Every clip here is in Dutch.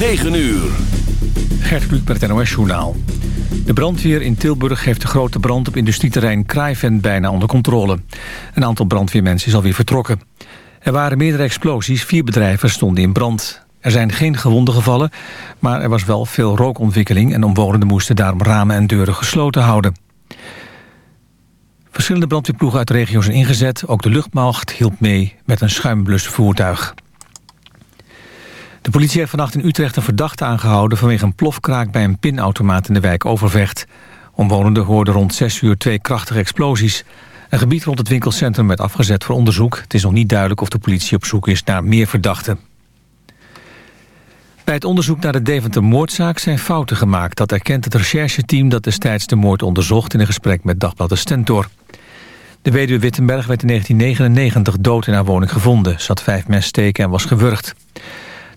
9 uur. Gert Kluk met het NOS-journaal. De brandweer in Tilburg heeft de grote brand op industrieterrein Kraaiven bijna onder controle. Een aantal brandweermensen is alweer vertrokken. Er waren meerdere explosies, vier bedrijven stonden in brand. Er zijn geen gewonden gevallen, maar er was wel veel rookontwikkeling... en omwonenden moesten daarom ramen en deuren gesloten houden. Verschillende brandweerploegen uit de regio zijn ingezet. Ook de luchtmacht hielp mee met een schuimblusvoertuig. De politie heeft vannacht in Utrecht een verdachte aangehouden... vanwege een plofkraak bij een pinautomaat in de wijk Overvecht. Omwonenden hoorden rond 6 uur twee krachtige explosies. Een gebied rond het winkelcentrum werd afgezet voor onderzoek. Het is nog niet duidelijk of de politie op zoek is naar meer verdachten. Bij het onderzoek naar de Deventer-moordzaak zijn fouten gemaakt. Dat erkent het rechercheteam dat destijds de moord onderzocht... in een gesprek met Dagblad de Stentor. De weduwe Wittenberg werd in 1999 dood in haar woning gevonden. Had vijf messteken en was gewurgd.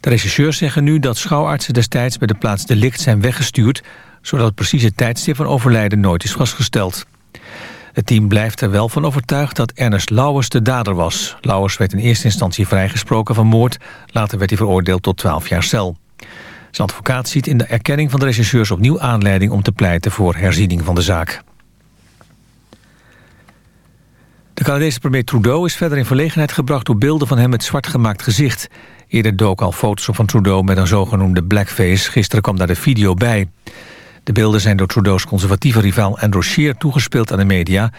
De rechercheurs zeggen nu dat schouwartsen destijds bij de plaats delict zijn weggestuurd... zodat het precieze tijdstip van overlijden nooit is vastgesteld. Het team blijft er wel van overtuigd dat Ernest Lauwers de dader was. Lauwers werd in eerste instantie vrijgesproken van moord. Later werd hij veroordeeld tot 12 jaar cel. Zijn advocaat ziet in de erkenning van de rechercheurs opnieuw aanleiding... om te pleiten voor herziening van de zaak. De Canadese premier Trudeau is verder in verlegenheid gebracht... door beelden van hem met zwart gemaakt gezicht. Eerder dook al foto's op van Trudeau met een zogenoemde blackface. Gisteren kwam daar de video bij. De beelden zijn door Trudeau's conservatieve rivaal Andrew Scheer toegespeeld aan de media.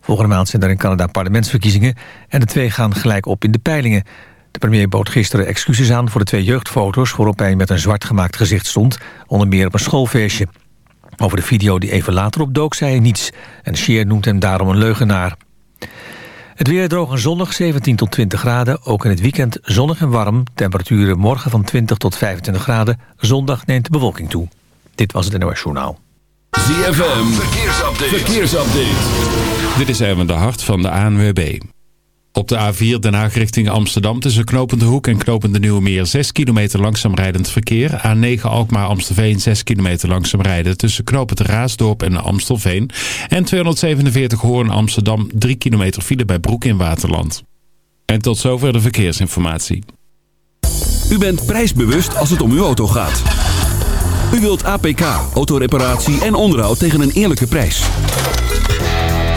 Volgende maand zijn er in Canada parlementsverkiezingen... en de twee gaan gelijk op in de peilingen. De premier bood gisteren excuses aan voor de twee jeugdfoto's... waarop hij met een zwart gemaakt gezicht stond, onder meer op een schoolfeestje. Over de video die even later opdook zei hij niets... en Scheer noemt hem daarom een leugenaar. Het weer droog en zonnig, 17 tot 20 graden. Ook in het weekend zonnig en warm. Temperaturen morgen van 20 tot 25 graden. Zondag neemt de bewolking toe. Dit was het NOS Journaal. ZFM, verkeersupdate. verkeersupdate. Dit is even de hart van de ANWB. Op de A4 Den Haag richting Amsterdam tussen Knopende Hoek en Knopende Nieuwe Meer 6 kilometer langzaam rijdend verkeer. A9 Alkmaar Amstelveen 6 kilometer langzaam rijden tussen Knopend Raasdorp en Amstelveen. En 247 Hoorn Amsterdam 3 kilometer file bij Broek in Waterland. En tot zover de verkeersinformatie. U bent prijsbewust als het om uw auto gaat. U wilt APK, autoreparatie en onderhoud tegen een eerlijke prijs.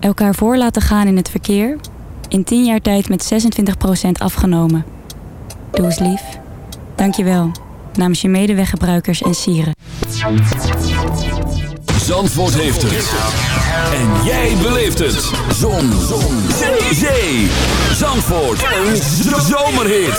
Elkaar voor laten gaan in het verkeer. In 10 jaar tijd met 26% afgenomen. Doe eens lief. Dank je wel. Namens je medeweggebruikers en sieren. Zandvoort heeft het. En jij beleeft het. Zon. Zon. Zee. Zandvoort. Een zomerhit.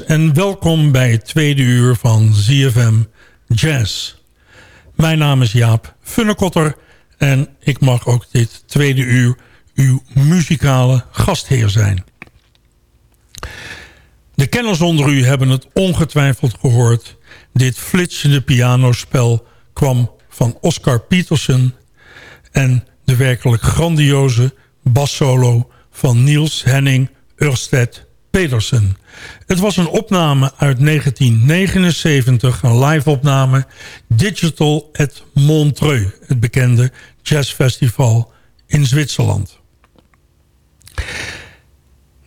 En welkom bij het tweede uur van ZFM Jazz. Mijn naam is Jaap Funnekotter en ik mag ook dit tweede uur uw muzikale gastheer zijn. De kenners onder u hebben het ongetwijfeld gehoord. Dit flitsende pianospel kwam van Oscar Peterson... en de werkelijk grandioze bassolo van Niels Henning Ørsted Pedersen. Het was een opname uit 1979, een live-opname... Digital at Montreux, het bekende jazzfestival in Zwitserland.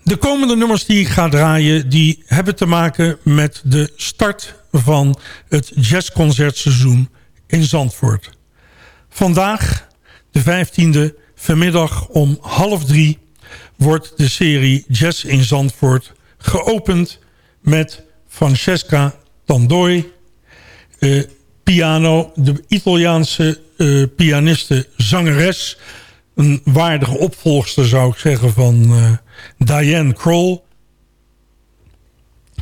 De komende nummers die ik ga draaien... die hebben te maken met de start van het jazzconcertseizoen in Zandvoort. Vandaag, de 15e, vanmiddag om half drie wordt de serie Jazz in Zandvoort geopend met Francesca Tandoi, uh, piano, de Italiaanse uh, pianiste, zangeres. Een waardige opvolgster zou ik zeggen van uh, Diane Kroll.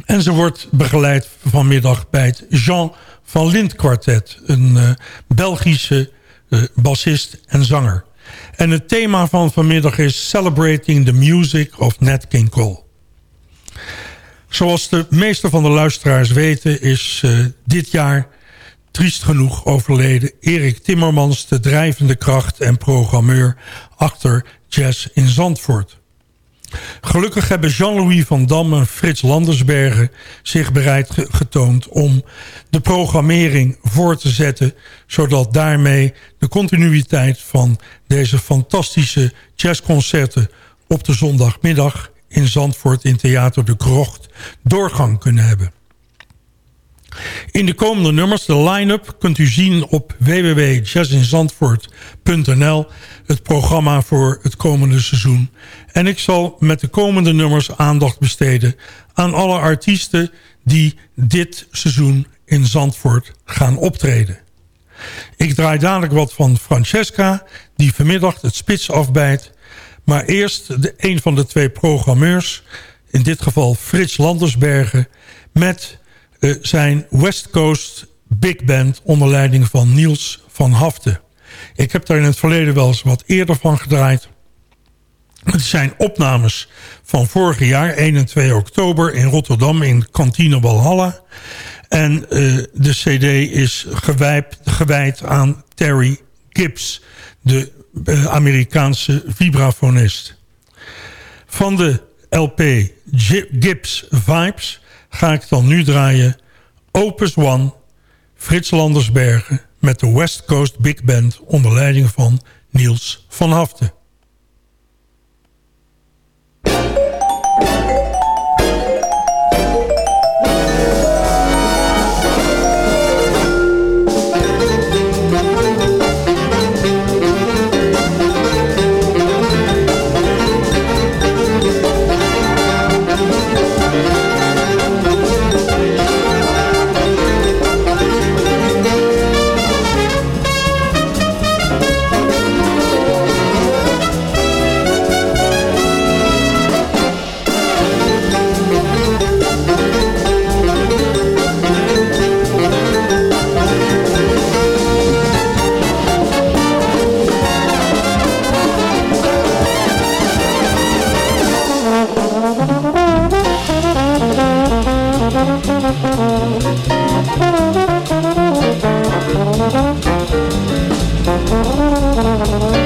En ze wordt begeleid vanmiddag bij het Jean van Lind kwartet. Een Belgische bassist en zanger. En het thema van vanmiddag is Celebrating the Music of Nat King Cole. Zoals de meeste van de luisteraars weten is uh, dit jaar triest genoeg overleden Erik Timmermans... de drijvende kracht en programmeur achter Jazz in Zandvoort. Gelukkig hebben Jean-Louis van Dam en Frits Landersbergen zich bereid getoond om de programmering voor te zetten, zodat daarmee de continuïteit van deze fantastische jazzconcerten op de zondagmiddag in Zandvoort in Theater de Krocht doorgang kunnen hebben. In de komende nummers, de line-up, kunt u zien op www.jazzinzandvoort.nl het programma voor het komende seizoen. En ik zal met de komende nummers aandacht besteden aan alle artiesten die dit seizoen in Zandvoort gaan optreden. Ik draai dadelijk wat van Francesca, die vanmiddag het spits afbijt. Maar eerst de, een van de twee programmeurs, in dit geval Frits Landersbergen... met uh, zijn West Coast Big Band onder leiding van Niels van Haften. Ik heb daar in het verleden wel eens wat eerder van gedraaid. Het zijn opnames van vorig jaar, 1 en 2 oktober... in Rotterdam in Kantine Walhalla. En uh, de cd is gewijd, gewijd aan Terry Gibbs, de uh, Amerikaanse vibrafonist. Van de LP Gibbs Vibes ga ik dan nu draaien Opus One, Frits Landersbergen met de West Coast Big Band onder leiding van Niels van Haften. Thank you.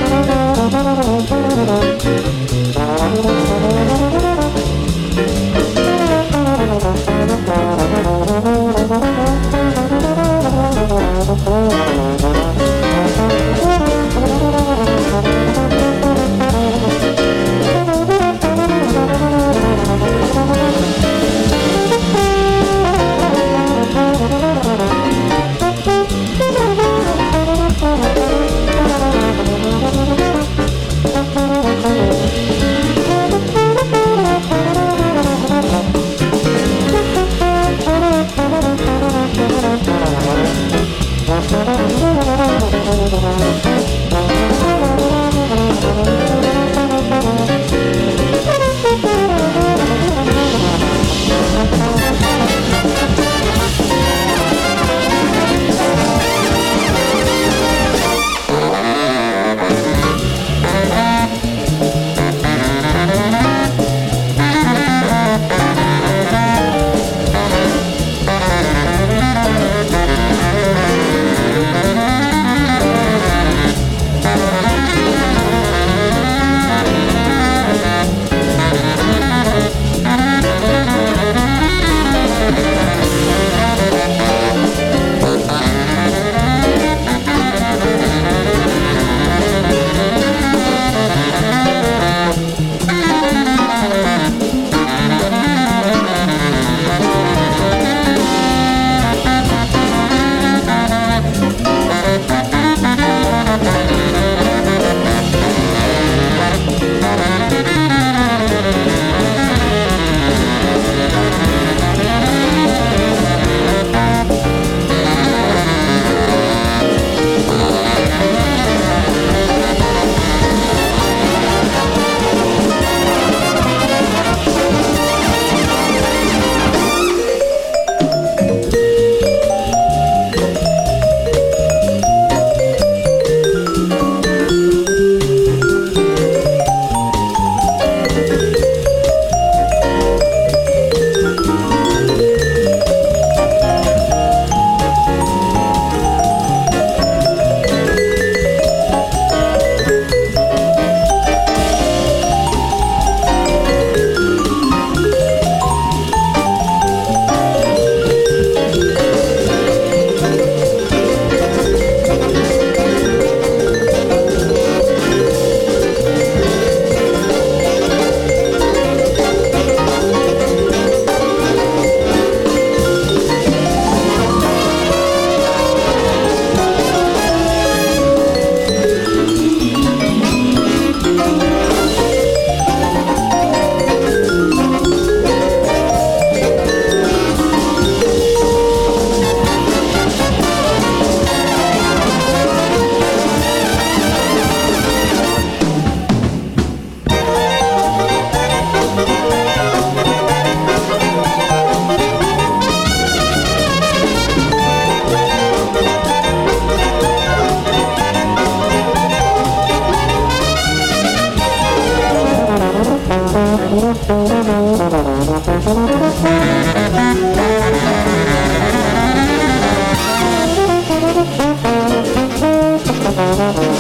Thank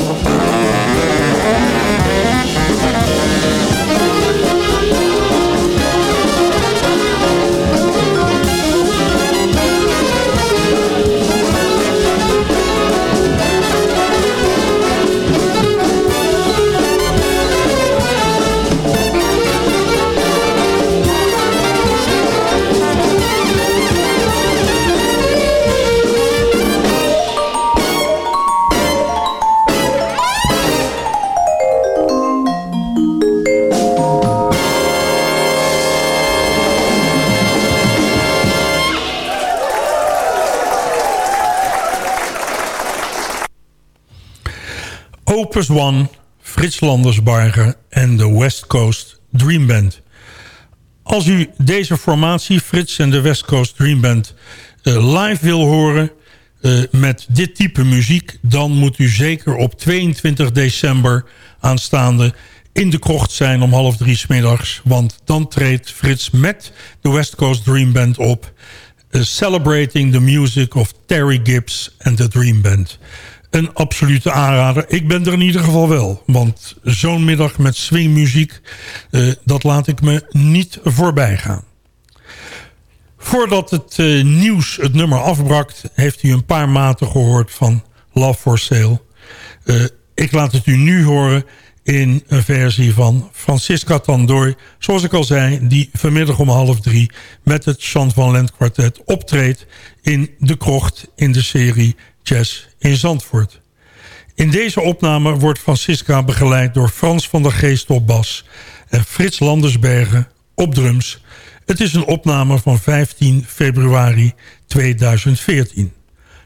Opus One, Frits Landersbarger en de West Coast Dream Band. Als u deze formatie, Frits en de West Coast Dream Band, uh, live wil horen... Uh, met dit type muziek... dan moet u zeker op 22 december aanstaande in de krocht zijn om half drie smiddags. Want dan treedt Frits met de West Coast Dream Band op... Uh, celebrating the music of Terry Gibbs en de Dream Band een absolute aanrader. Ik ben er in ieder geval wel. Want zo'n middag met swingmuziek, uh, dat laat ik me niet voorbij gaan. Voordat het uh, nieuws het nummer afbrakt... heeft u een paar maten gehoord van Love for Sale. Uh, ik laat het u nu horen in een versie van Francisca Tandooi. Zoals ik al zei, die vanmiddag om half drie... met het Chant van Lent kwartet optreedt in de krocht in de serie Jazz in Zandvoort. In deze opname wordt Francisca begeleid door Frans van der Geest op bas... en Frits Landersbergen op drums. Het is een opname van 15 februari 2014.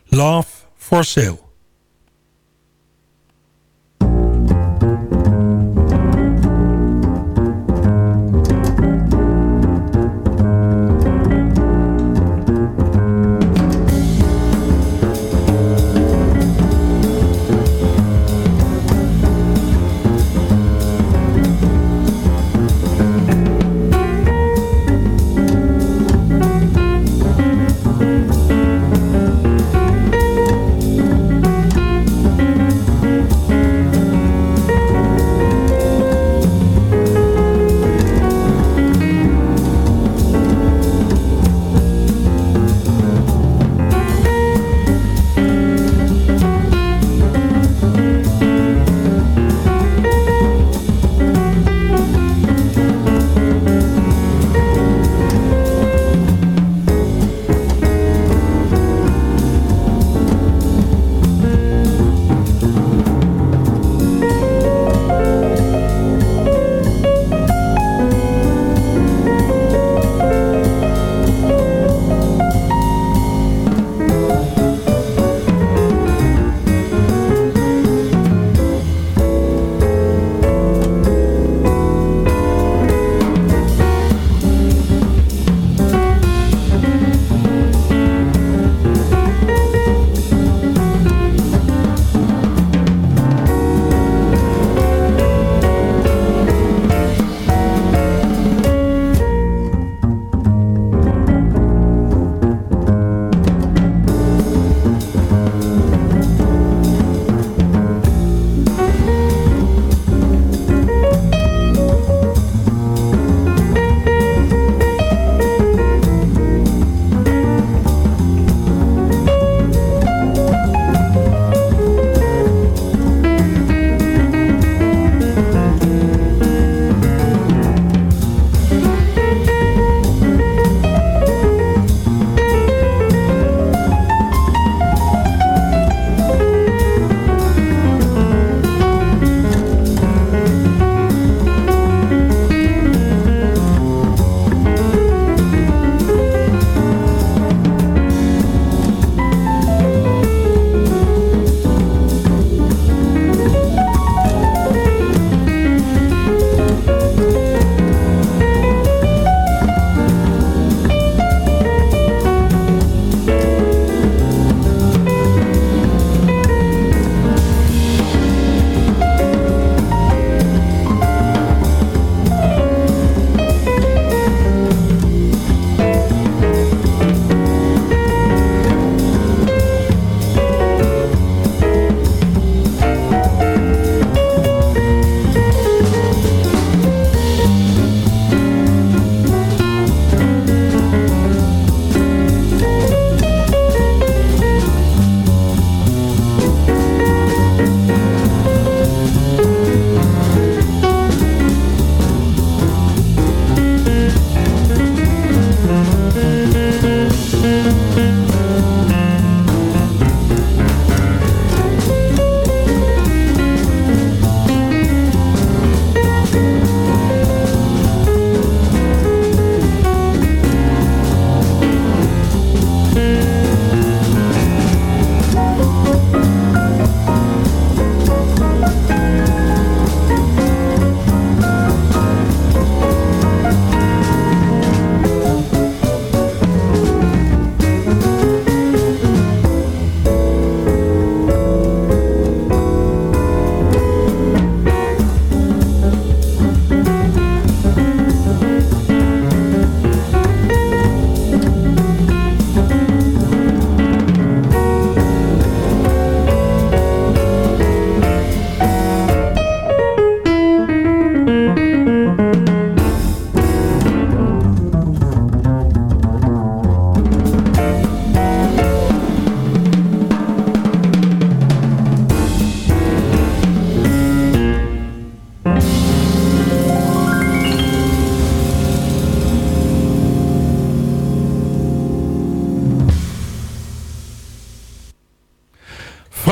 Love for Sale.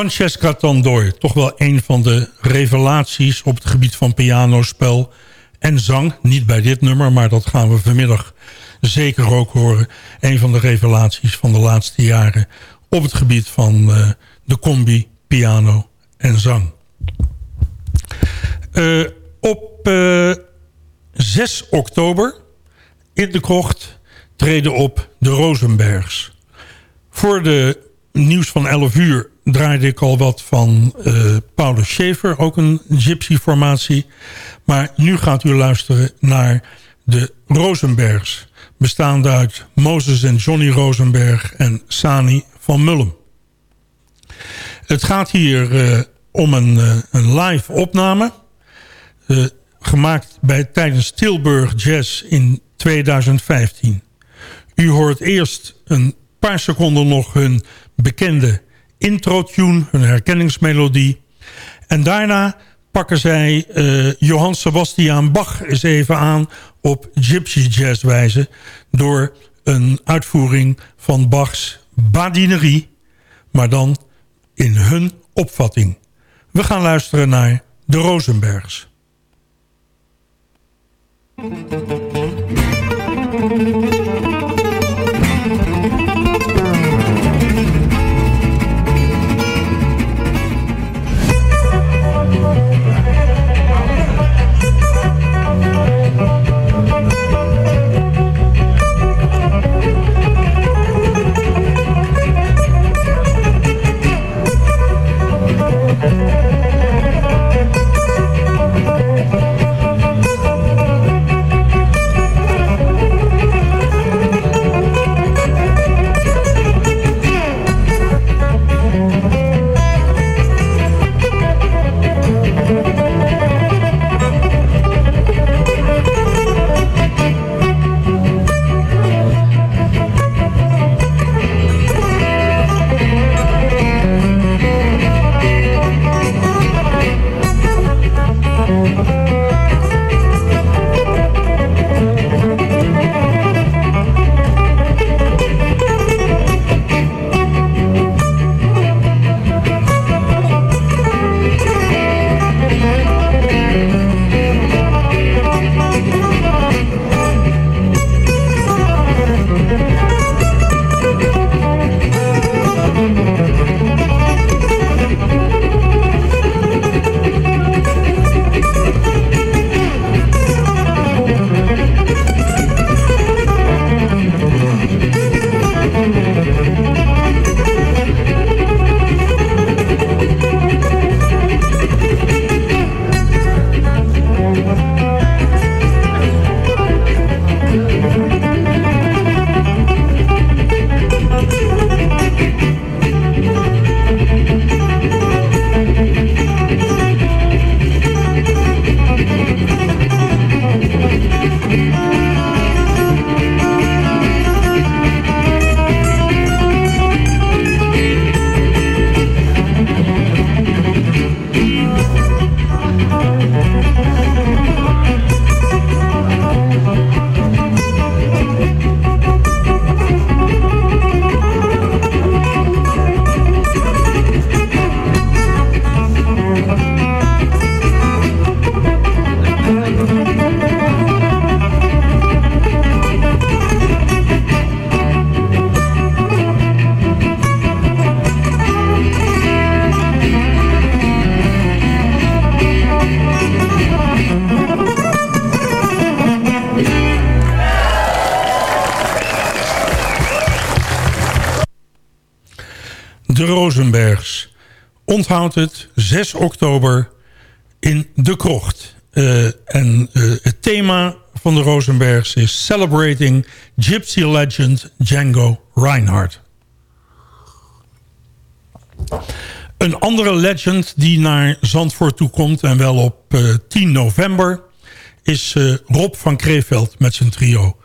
Francesca Tandoi, toch wel een van de revelaties op het gebied van pianospel en zang. Niet bij dit nummer, maar dat gaan we vanmiddag zeker ook horen. Een van de revelaties van de laatste jaren op het gebied van uh, de combi, piano en zang. Uh, op uh, eh, 6 oktober in de krocht treden op de Rosenbergs. Voor de nieuws van 11 uur draaide ik al wat van uh, Paulus Schaefer, ook een gypsy-formatie. Maar nu gaat u luisteren naar de Rosenbergs, bestaande uit Moses en Johnny Rosenberg en Sani van Mullum. Het gaat hier uh, om een, uh, een live opname, gemaakt bij, tijdens Tilburg Jazz in 2015. U hoort eerst een paar seconden nog hun bekende intro-tune, hun herkenningsmelodie. En daarna pakken zij uh, Johann Sebastian Bach eens even aan op gypsy jazz wijze... door een uitvoering van Bachs badinerie, maar dan in hun opvatting. We gaan luisteren naar de Rosenbergs. Rosenbergs. Onthoud het, 6 oktober in De Krocht. Uh, en uh, het thema van de Rosenbergs is Celebrating Gypsy Legend Django Reinhardt. Een andere legend die naar Zandvoort toe komt... en wel op uh, 10 november... is Rob van Kreeveld met zijn trio.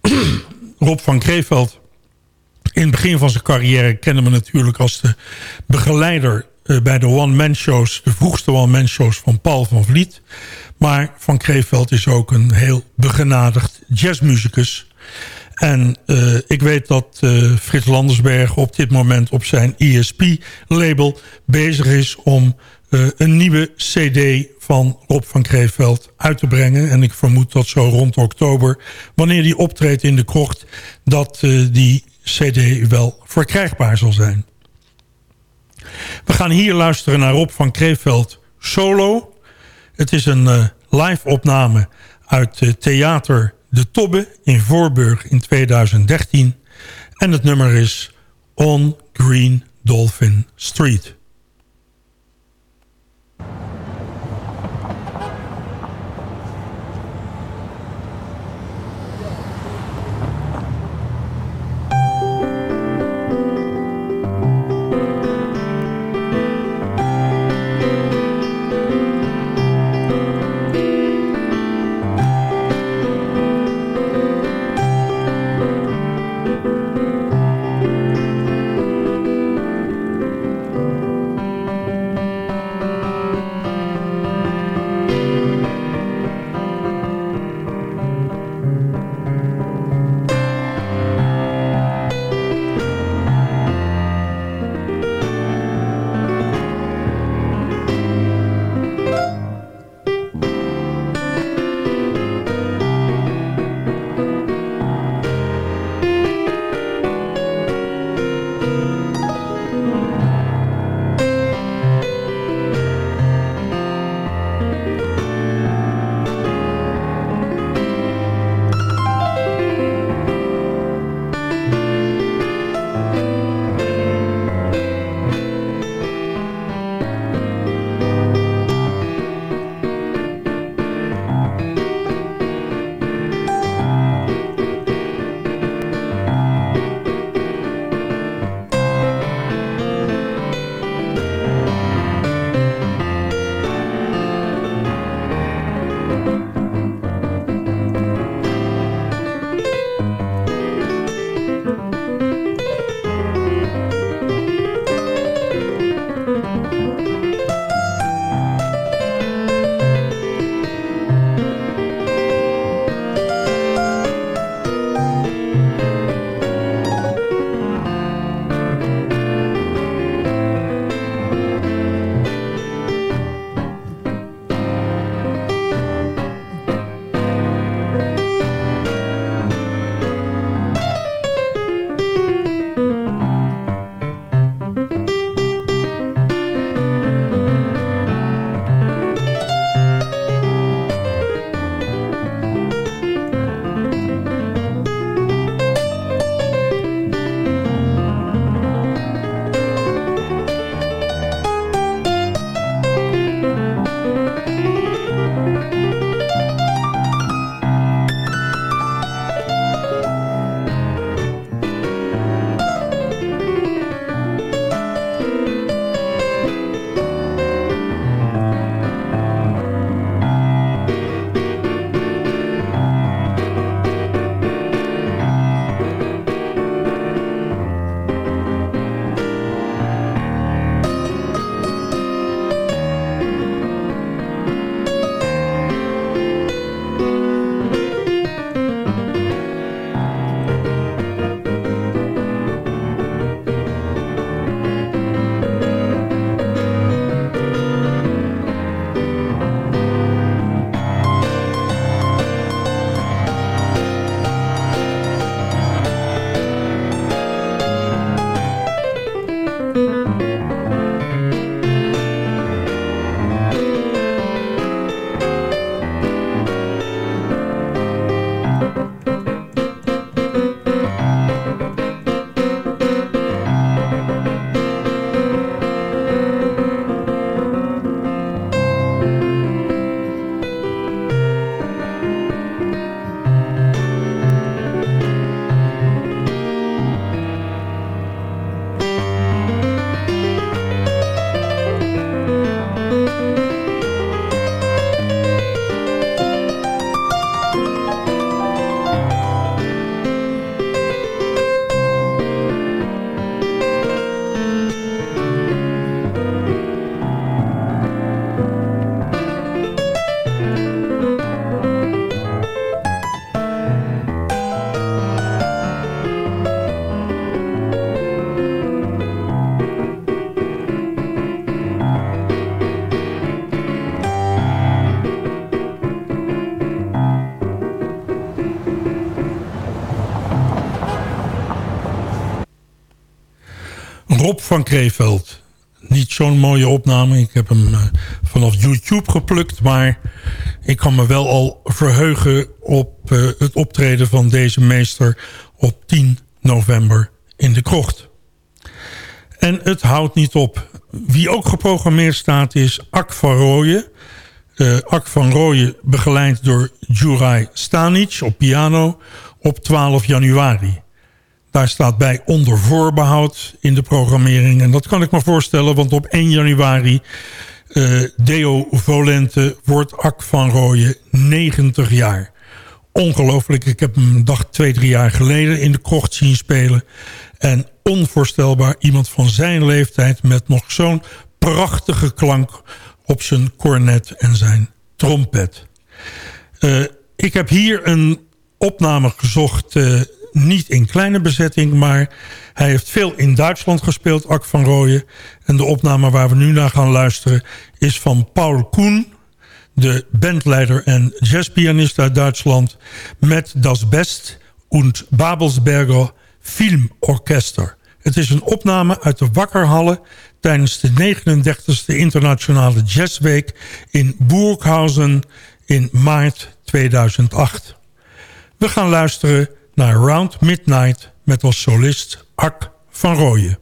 Rob van Kreeveld in het begin van zijn carrière kennen we natuurlijk als de begeleider eh, bij de one-man shows, de vroegste one-man shows van Paul van Vliet. Maar Van Kreeveld is ook een heel begenadigd jazzmuzikus. En uh, ik weet dat uh, Frits Landersberg op dit moment op zijn ESP-label bezig is om een nieuwe cd van Rob van Kreeveld uit te brengen. En ik vermoed dat zo rond oktober, wanneer die optreedt in de krocht... dat die cd wel verkrijgbaar zal zijn. We gaan hier luisteren naar Rob van Kreeveld solo. Het is een live opname uit theater de Tobbe in Voorburg in 2013. En het nummer is On Green Dolphin Street. Rob van Kreeveld. Niet zo'n mooie opname. Ik heb hem uh, vanaf YouTube geplukt. Maar ik kan me wel al verheugen op uh, het optreden van deze meester op 10 november in de krocht. En het houdt niet op. Wie ook geprogrammeerd staat is Ak van Rooyen. Uh, Ak van Rooyen begeleid door Juraj Stanic op piano op 12 januari. Daar staat bij onder voorbehoud in de programmering. En dat kan ik me voorstellen, want op 1 januari... Uh, Deo Volente wordt Ak van Rooyen 90 jaar. Ongelooflijk, ik heb hem een dag twee, drie jaar geleden in de krocht zien spelen. En onvoorstelbaar, iemand van zijn leeftijd met nog zo'n prachtige klank op zijn cornet en zijn trompet. Uh, ik heb hier een opname gezocht... Uh, niet in kleine bezetting, maar hij heeft veel in Duitsland gespeeld, Ak van Rooyen. En de opname waar we nu naar gaan luisteren is van Paul Koen, de bandleider en jazzpianist uit Duitsland, met Das Best und Babelsberger Filmorchester. Het is een opname uit de Wakkerhallen tijdens de 39e Internationale Jazzweek in Burghausen in maart 2008. We gaan luisteren naar Round Midnight met als solist Ak van Rooyen.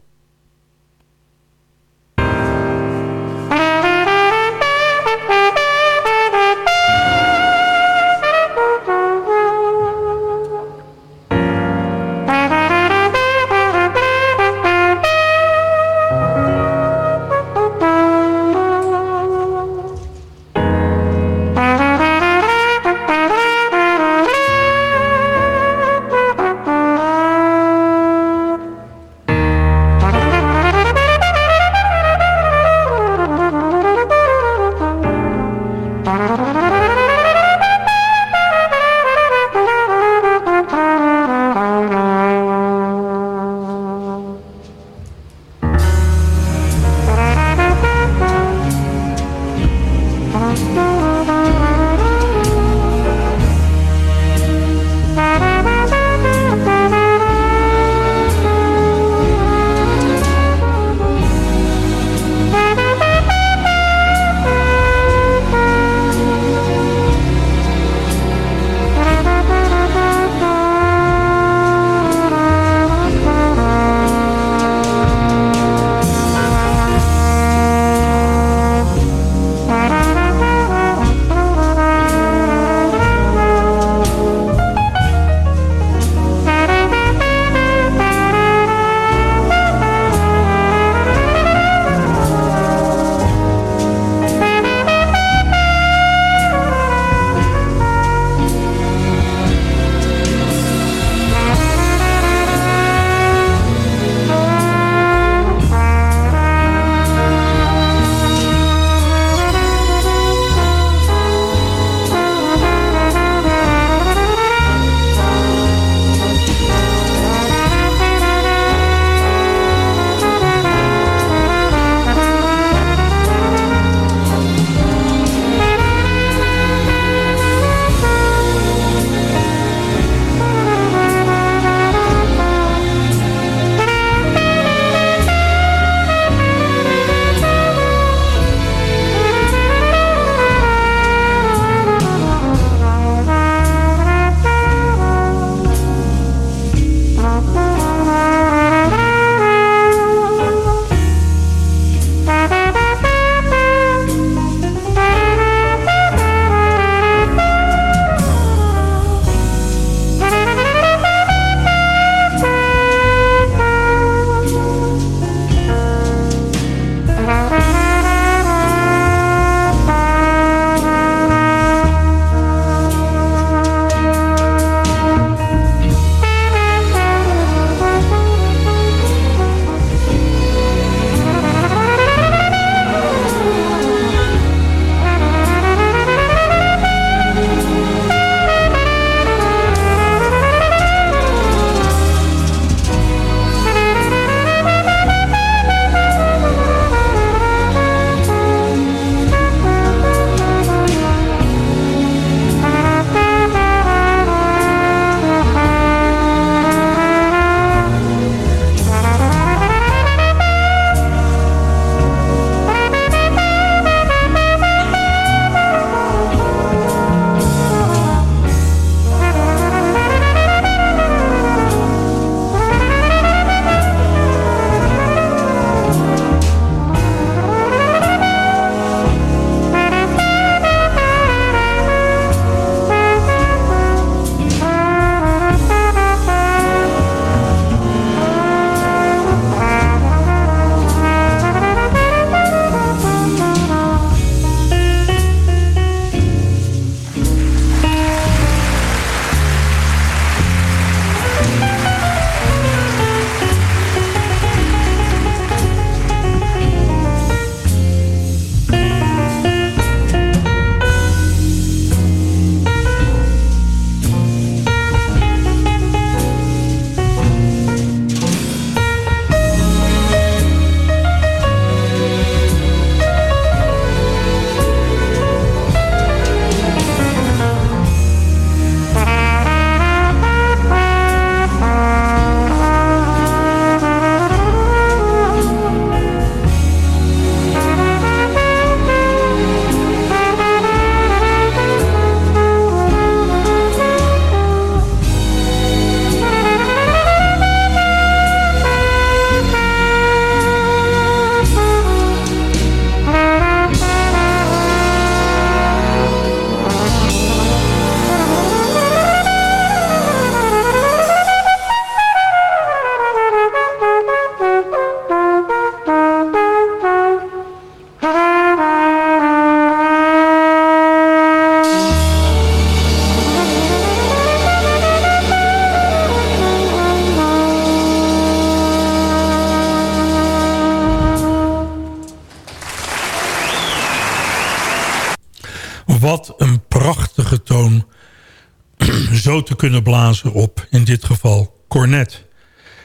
Te kunnen blazen op, in dit geval, cornet.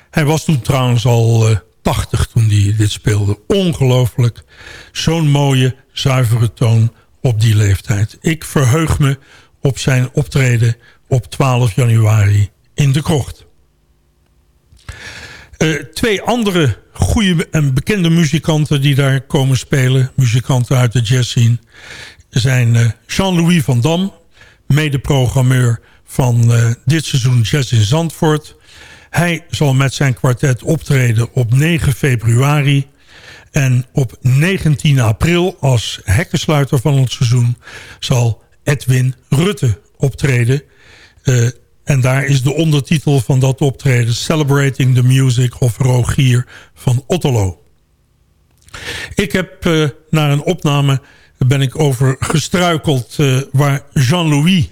Hij was toen trouwens al uh, 80 toen hij dit speelde. Ongelooflijk. Zo'n mooie, zuivere toon op die leeftijd. Ik verheug me op zijn optreden op 12 januari in de krocht. Uh, twee andere goede en bekende muzikanten die daar komen spelen... muzikanten uit de jazzscene... zijn uh, Jean-Louis van Dam, mede-programmeur van uh, dit seizoen Jazz in Zandvoort. Hij zal met zijn kwartet optreden op 9 februari... En op 19 april als hekkensluiter van het seizoen... zal Edwin Rutte optreden. Uh, en daar is de ondertitel van dat optreden... Celebrating the Music of Rogier van Otterlo. Ik heb uh, naar een opname ben ik over gestruikeld... Waar Jean-Louis,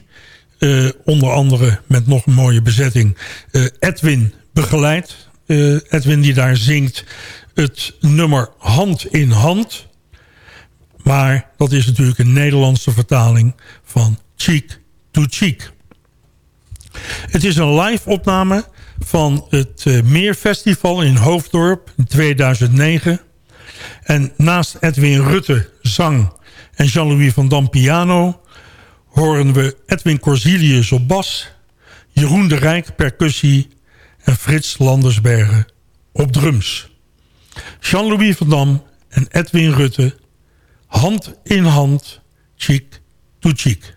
uh, onder andere met nog een mooie bezetting... Edwin begeleidt. Edwin die daar zingt het nummer Hand in Hand. Maar dat is natuurlijk een Nederlandse vertaling van Cheek to Cheek. Het is een live opname van het Meerfestival in Hoofddorp in 2009. En naast Edwin Rutte zang en Jean-Louis van Dam piano... horen we Edwin Corsilius op bas... Jeroen de Rijk percussie en Frits Landersbergen op drums. Jean-Louis van Dam en Edwin Rutte... hand in hand, cheek to cheek.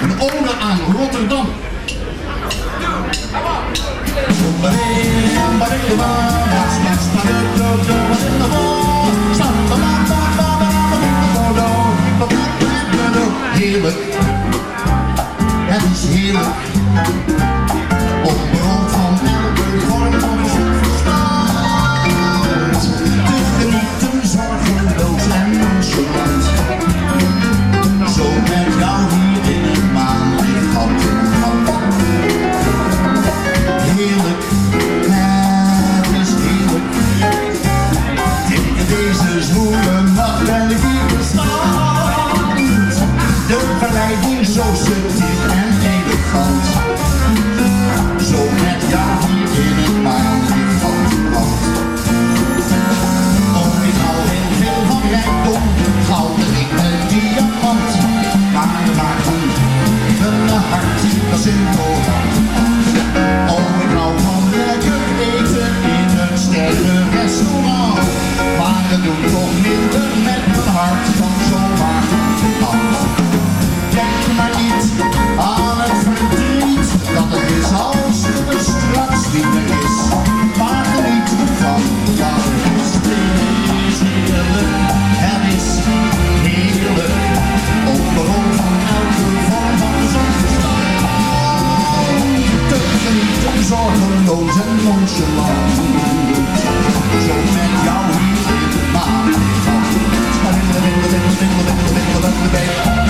Een ode aan Rotterdam. Heerlijk, het is heerlijk, Oh, ik hou van lekker eten in een sterrenrestaurant. Maar het doet toch minder met mijn hart dan zomaar. Denk maar niet zorgeloos en nonchalant. Zo met jou hier in de maan. Maar in de winkel, winkel, winkel, winkel, winkel, winkel, winkel,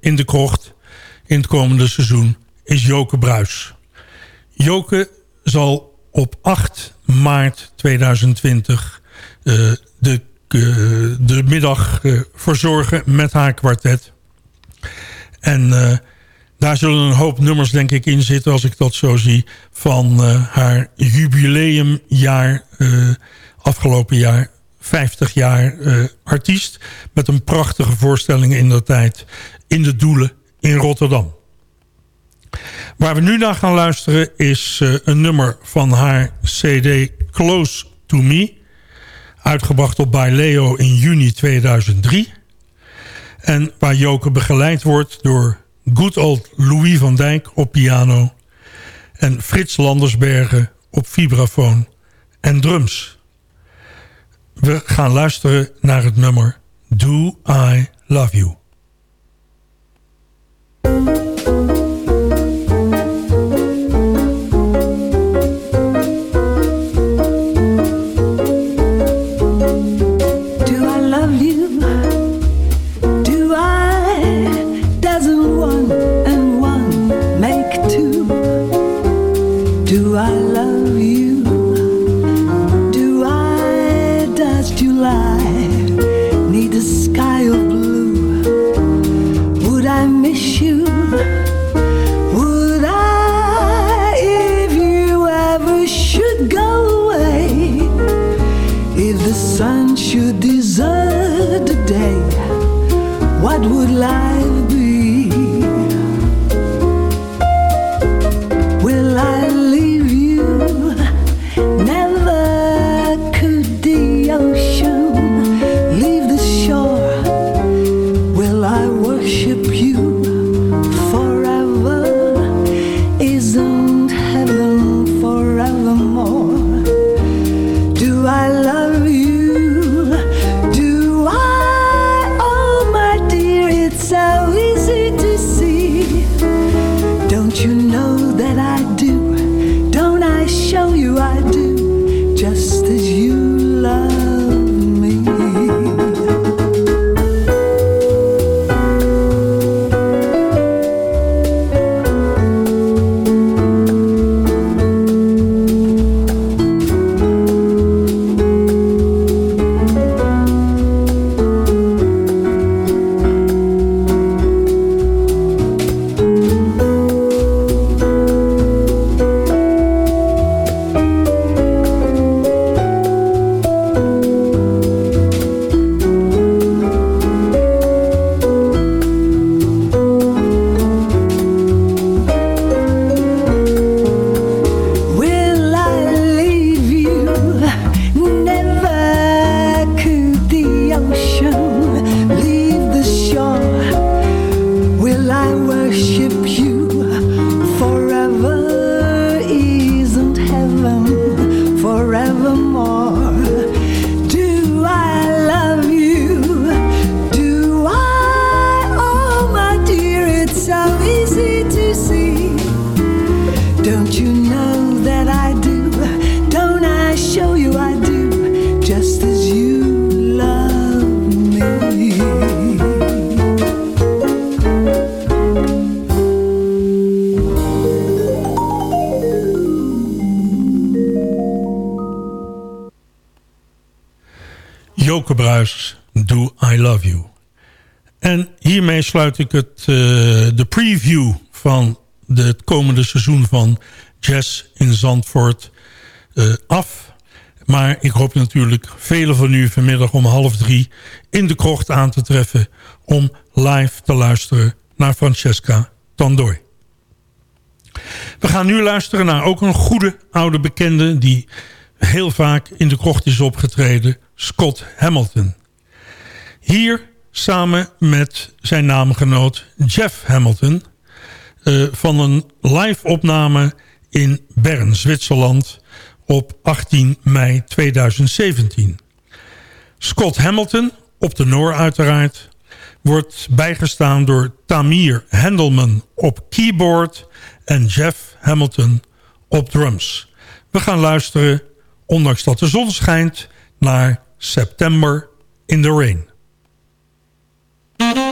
in de krocht in het komende seizoen, is Joke Bruis. Joke zal op 8 maart 2020 uh, de, uh, de middag verzorgen met haar kwartet. En daar zullen een hoop nummers denk ik in zitten, als ik dat zo zie... van haar jubileumjaar afgelopen jaar. 50 jaar uh, artiest. Met een prachtige voorstelling in de tijd. In de Doelen in Rotterdam. Waar we nu naar gaan luisteren is een nummer van haar cd Close to Me. Uitgebracht op bij Leo in juni 2003. En waar Joke begeleid wordt door good old Louis van Dijk op piano... en Frits Landersbergen op vibrafoon en drums. We gaan luisteren naar het nummer Do I Love You. Sluit ik het, uh, de preview van het komende seizoen van Jazz in Zandvoort uh, af. Maar ik hoop natuurlijk velen van u vanmiddag om half drie in de krocht aan te treffen... om live te luisteren naar Francesca Tandooi. We gaan nu luisteren naar ook een goede oude bekende... die heel vaak in de krocht is opgetreden, Scott Hamilton. Hier samen met zijn naamgenoot Jeff Hamilton... Uh, van een live opname in Bern, Zwitserland... op 18 mei 2017. Scott Hamilton, op de Noor uiteraard... wordt bijgestaan door Tamir Hendelman op keyboard en Jeff Hamilton op drums. We gaan luisteren, ondanks dat de zon schijnt, naar September in the Rain. Mm-hmm.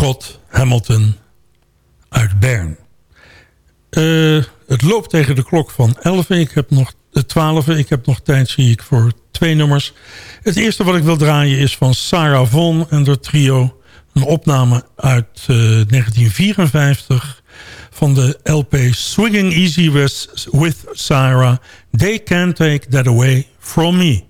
Scott Hamilton uit Bern. Uh, het loopt tegen de klok van 11. Ik heb nog 12. Ik heb nog tijd, zie ik, voor twee nummers. Het eerste wat ik wil draaien is van Sarah Vaughan en haar trio. Een opname uit uh, 1954 van de LP Swinging Easy with Sarah. They Can't Take That Away From Me.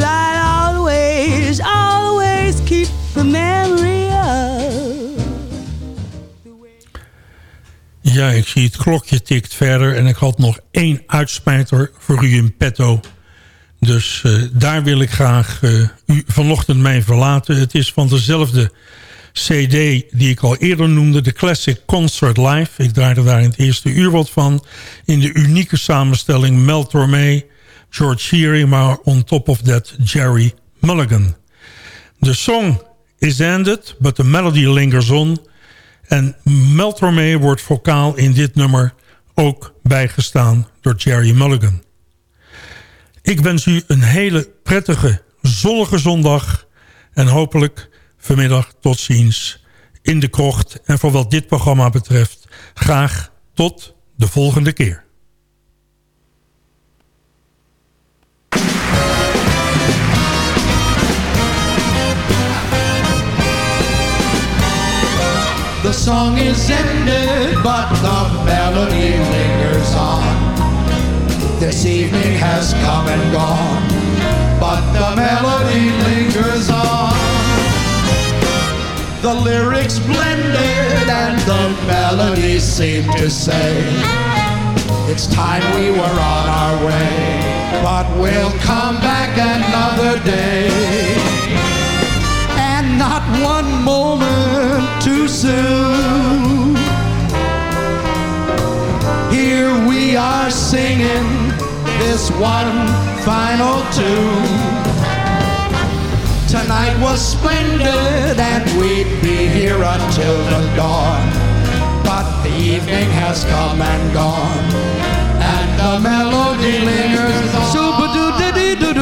I'll always, always keep the memory of. Ja, ik zie het klokje tikt verder en ik had nog één uitspijter voor u in petto. Dus uh, daar wil ik graag uh, u vanochtend mee verlaten. Het is van dezelfde cd die ik al eerder noemde, de Classic Concert Live. Ik draaide daar in het eerste uur wat van. In de unieke samenstelling Mel Tormé, George Shearing, maar on top of that Jerry Mulligan. The song is ended, but the melody lingers on. En Mel Tormé wordt vocaal in dit nummer ook bijgestaan door Jerry Mulligan. Ik wens u een hele prettige, zonnige zondag. En hopelijk vanmiddag tot ziens in de krocht. En voor wat dit programma betreft, graag tot de volgende keer. The song is ended, but the melody lingers on. This evening has come and gone, but the melody lingers on. The lyrics blended and the melody seemed to say It's time we were on our way But we'll come back another day not one moment too soon Here we are singing this one final tune Tonight was splendid and we'd be here until the dawn. But the evening has come and gone, and the melody lingers on.